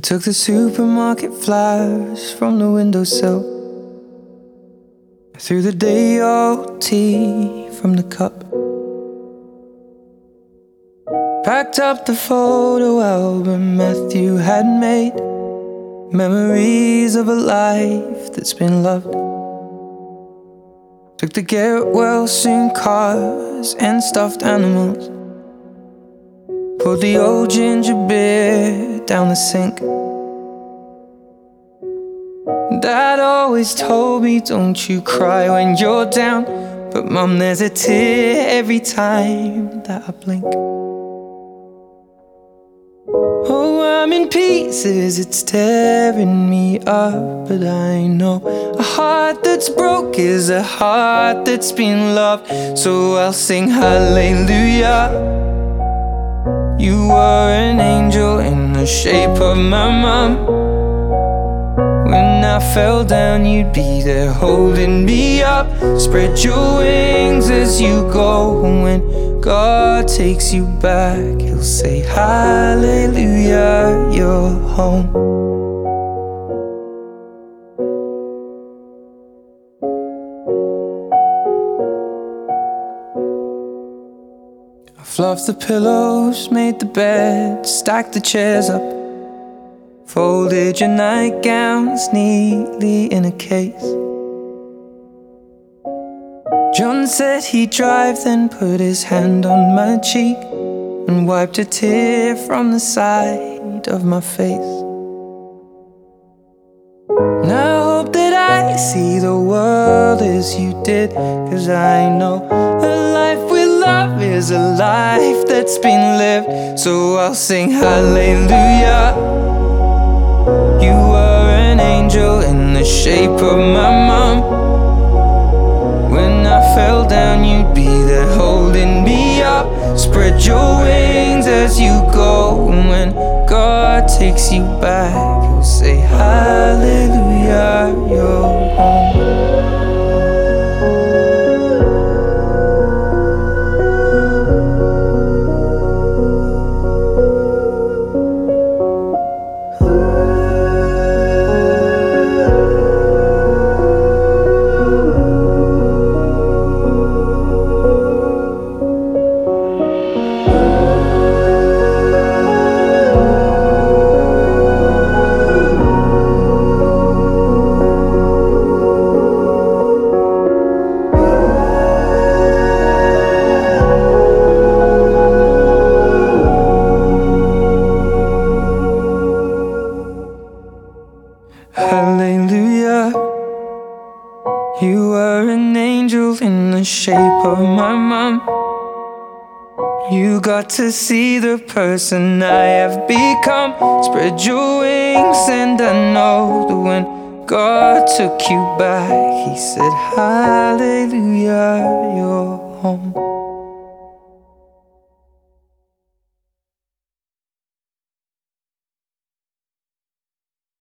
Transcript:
took the supermarket flowers from the windowsill. I threw the day old tea from the cup. Packed up the photo album Matthew had made. Memories of a life that's been loved. Took the well soon cars and stuffed animals. Poured the old ginger beer down the sink. Dad always told me, don't you cry when you're down. But mum, there's a tear every time that I blink. Oh, I'm in pieces, it's tearing me up. But I know a heart that's broke is a heart that's been loved. So I'll sing hallelujah. You were an angel in the shape of my mom. When I fell down, you'd be there holding me up. Spread your wings as you go. When God takes you back, He'll say, Hallelujah, you're home. Fluffed the pillows, made the bed, stacked the chairs up. Folded your nightgowns neatly in a case. John said he'd drive, then put his hand on my cheek and wiped a tear from the side of my face. And I hope that I see the world as you did, cause I know is a life that's been lived. So I'll sing hallelujah. You were an angel in the shape of my mom. When I fell down, you'd be there holding me up. Spread your wings as you go. And when God takes you back, He'll say, Hallelujah, you're home. You were an angel in the shape of my mom. You got to see the person I have become. Spread your wings, and I know that when God took you back, He said, Hallelujah, you're home.